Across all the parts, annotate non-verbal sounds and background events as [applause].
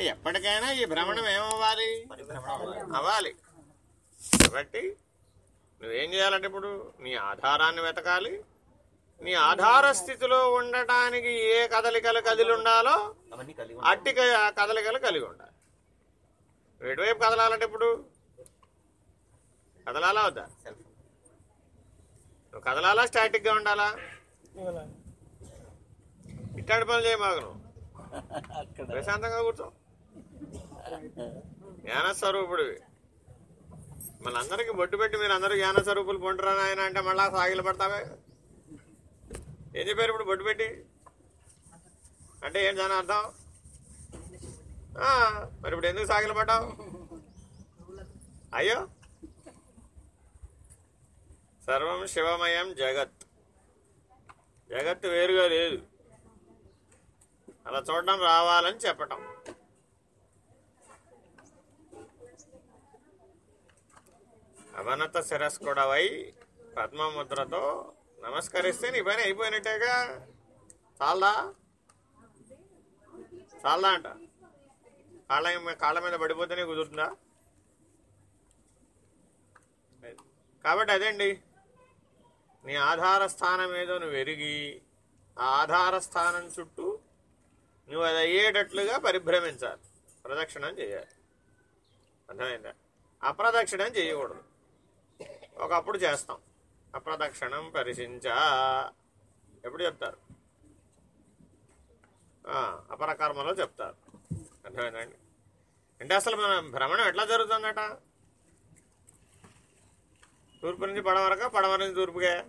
అంటే ఎప్పటికైనా ఈ భ్రమణం ఏమవ్వాలి? అవ్వాలి. కాబట్టి నువ్వేం చేయాలంటే ఇప్పుడు నీ ఆధారాన్ని వెతకాలి. నీ ఆధార స్థితిలో ఉండటానికి ఏ కదలికలు కదిలి ఉండాలో అట్టి కదలికలు కలిగి ఉండాలి. ఎటువైపు కదలాలంటే ఇప్పుడు? కదలాలా వద్దా? నువ్వు కదలాలా? స్టాటిక్గా ఉండాలా? ఇట్లాంటి పనులు చేయమాకు నువ్వు. [laughs] ప్రశాంతంగా కూర్చో. జ్ఞాన మనందరికి బొట్టు పెట్టి మీరు అందరూ జ్ఞాన స్వరూపులు పొంటరా ఆయన అంటే మళ్ళా సాగిలు పడతావే? ఏం చెప్పారు ఇప్పుడు బొట్టు పెట్టి? అంటే ఏం దాని అర్థం? మరి ఇప్పుడు ఎందుకు సాగిలు పడ్డావు? అయ్యో. సర్వం శివమయం జగత్. జగత్తు వేరుగా లేదు. అలా చూడడం రావాలని చెప్పటం. అవనత శిరస్కుడవై పద్మముద్రతో నమస్కరిస్తే నీ పని అయిపోయినట్టేగా? చాలదా? చాలదా అంట. కాళ్ళ కాళ్ళ మీద పడిపోతేనే కుదురుతుందా? కాబట్టి అదండి నీ ఆధార స్థానం ఏదో నువ్వు ఎరిగి ఆ ఆధార స్థానం చుట్టూ నువ్వు అది అయ్యేటట్లుగా పరిభ్రమించాలి. ప్రదక్షిణం చేయాలి. అర్థమైందా? అప్రదక్షిణం చేయకూడదు. ఒకప్పుడు చేస్తాం. అప్రదక్షిణం పరిశించా. ఎప్పుడు చెప్తారు? ఆ, అపరకర్మలో చెప్తారు. అర్థమైందండి? అంటే అసలు మన భ్రమణం ఎట్లా జరుగుతుందట? తూర్పు నుంచి పడవ వరక పడవ నుంచి తూర్పుగా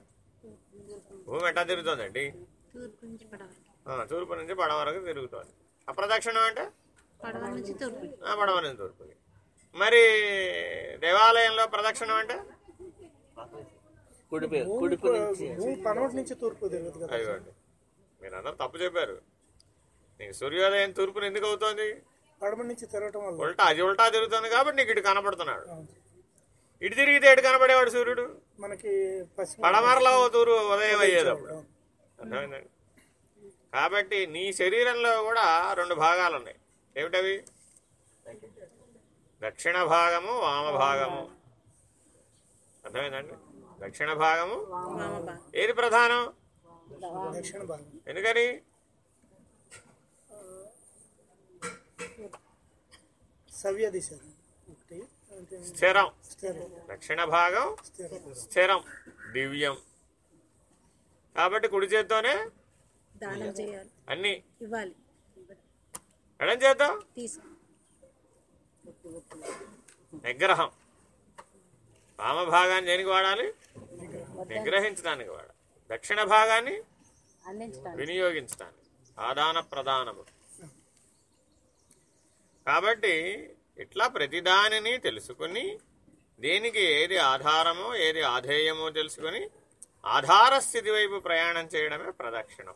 భూమి ఎట్లా తిరుగుతుందండి? తూర్పు నుంచి పడవ ఆ, తూర్పు నుంచి పడవ వరకు తిరుగుతుంది. అప్రదక్షిణం అంటే? పడవ నుంచి తూర్పు ఆ, పడవ నుంచి తూర్పుకి. మరి దేవాలయంలో ప్రదక్షిణం అంటే? కుడిపి కుడిపు నుంచి. భూమి పడమటి నుంచి తూర్పు తిరగదు కదా అయ్యండి మీరు అందరూ తప్పు చెప్పారు. నీకు సూర్యోదయం తూర్పున ఎందుకు అవుతోంది? పడమటి నుంచి తిరగటం వల్ల. ఉల్టా అది ఉల్టా తిరుగుతుంది కాబట్టి నీకు ఇటు కనపడుతున్నాడు. ఇటు తిరిగితే ఎటు కనపడేవాడు సూర్యుడు? మనకి పశ్చిమ పడమరలో తూరు ఉదయం అయ్యేది అప్పుడు అర్థమైందండి? కాబట్టి నీ శరీరంలో కూడా రెండు భాగాలు ఉన్నాయి. ఏమిటవి? దక్షిణ భాగము వామ భాగము. అర్థమైందండి? దక్షిణ భాగము. ఏది ప్రధానం? దక్షిణ భాగం. ఎందుకని? సవ్య దిశ. స్థిరం. స్థిరం. దక్షిణ భాగం స్థిరం. దివ్యం. కాబట్టి కుడి చేత్తోనే దానం చేయాలి. అన్ని. ఇవ్వాలి. ఎడం చేత్తో? తీసు నిగ్రహం. వామభాగాన్ని దేనికి వాడాలి? నిగ్రహించడానికి వాడాలి. దక్షిణ భాగాన్ని వినియోగించడానికి. ఆదాన ప్రదానము. కాబట్టి ఇట్లా ప్రతిదానిని తెలుసుకుని దేనికి ఏది ఆధారమో ఏది ఆధేయమో తెలుసుకొని ఆధార స్థితి వైపు ప్రయాణం చేయడమే ప్రదక్షిణం.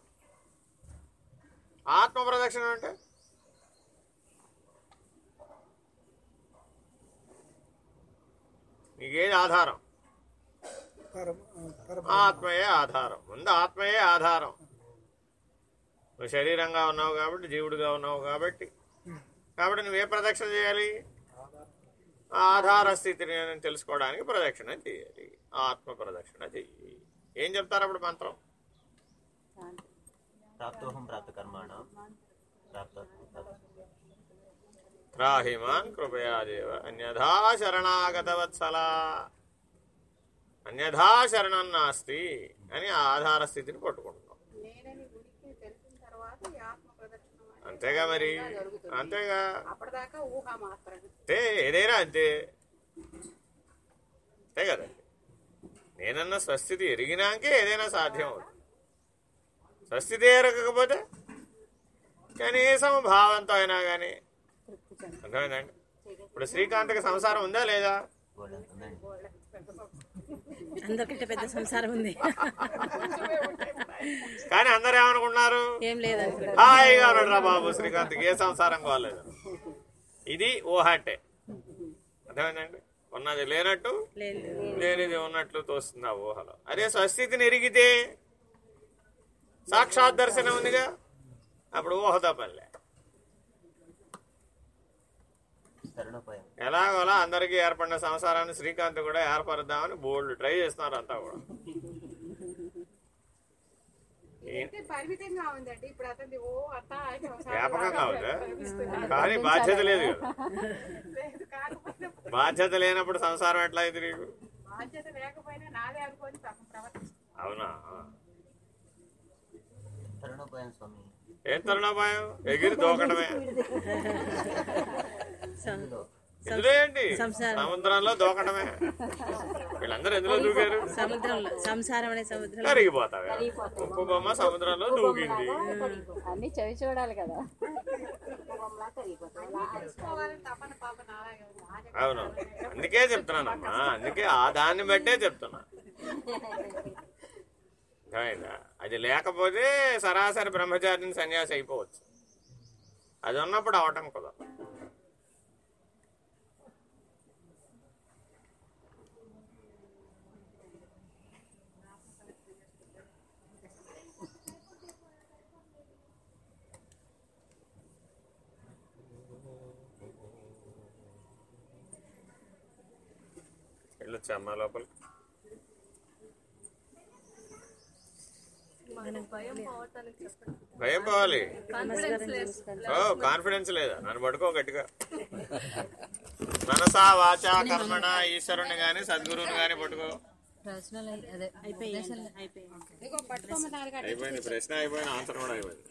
ఆత్మ ప్రదక్షిణం అంటే? నీకేది ఆధారం? ఆత్మయే ఆధారం. ముందు ఆత్మయే ఆధారం. నువ్వు శరీరంగా ఉన్నావు కాబట్టి జీవుడుగా ఉన్నావు కాబట్టి. కాబట్టి నువ్వే ప్రదక్షిణ చేయాలి? ఆ ఆధార స్థితిని తెలుసుకోవడానికి ప్రదక్షిణ చేయాలి. ఆత్మ ప్రదక్షిణ చెయ్యి. ఏం చెప్తారు అప్పుడు మంత్రం? ప్రాప్తోహం ప్రాప్త కర్మాణ ప్రాప్త త్రాహిమాన్ కృపయాదేవ అన్యథా శరణాగత వత్సల అన్యథా శరణం నాస్తి అని ఆధార స్థితిని పట్టుకుంటున్నాం. అంతేగా మరి? అంతేగా? అంతే ఏదైనా అంతే. అంతే కదండి. నేనన్న స్వస్థితి ఎరిగినాకే ఏదైనా సాధ్యం అవుతుంది. స్వస్థితి ఎరగకపోతే కనీసం భావంతో అయినా కానీ అర్థమైందండి ఇప్పుడు శ్రీకాంత్కి సంసారం ఉందా లేదా? అందరికంటే పెద్ద సంసారం ఉంది. కానీ అందరు ఏమనుకున్నారు ఏం హాయిగా ఉన్నాడు బాబు శ్రీకాంత్కి. ఏ సంసారం కాలేదు. ఇది ఊహ అంటే అర్థమైందండి ఉన్నది లేనట్టు లేనిది. ఉన్నట్లు తోస్తుంది ఆ ఊహలో. అదే స్వస్థితిని ఎరిగితే సాక్షాత్ దర్శనం ఉందిగా? అప్పుడు ఊహ తప్పలే తరుణోపాయం ఎలాగోలా అందరికీ ఏర్పడిన సంసారాన్ని శ్రీకాంత్ కూడా ఏర్పరుద్దామని బోల్డ్ ట్రై చేస్తున్నారు అంతా కూడా. వ్యాపకంగా ఉందా. కానీ బాధ్యత లేదు బాధ్యత లేనప్పుడు సంసారం ఎట్లా అయింది నీకు? అవునా? తరుణోపాయం స్వామి. ఏం తరుణోపాయం ఎగిరి ఏంటి? సంసారం. సముద్రంలో దూకటమే. వీళ్ళందరూ ఎందులో దూకారు? సముద్రంలో. సంసారం అనే సముద్రంలో. కరిగిపోతావే. ఉప్పు బొమ్మ సముద్రంలో దూకింది. అన్ని చవి చూడాలి కదా. అవును. అందుకే చెప్తున్నానమ్మా. అందుకే ఆ దాన్ని బట్టే చెప్తున్నా. అది లేకపోతే సరాసరి బ్రహ్మచారిని సన్యాసి అయిపోవచ్చు. అది ఉన్నప్పుడు అవటం కుదరదు. వెళ్ళొచ్చా అమ్మా లోపలికి. భయం పోవాలి. ఓ కాన్ఫిడెన్స్ లేదా. నన్ను పట్టుకో గట్టిగా. మనసా వాచా కర్మణ ఈశ్వరుని గాని సద్గురువుని గాని పట్టుకో. అయిపోయింది. ప్రశ్న అయిపోయిన ఆన్సర్ కూడా అయిపోయింది.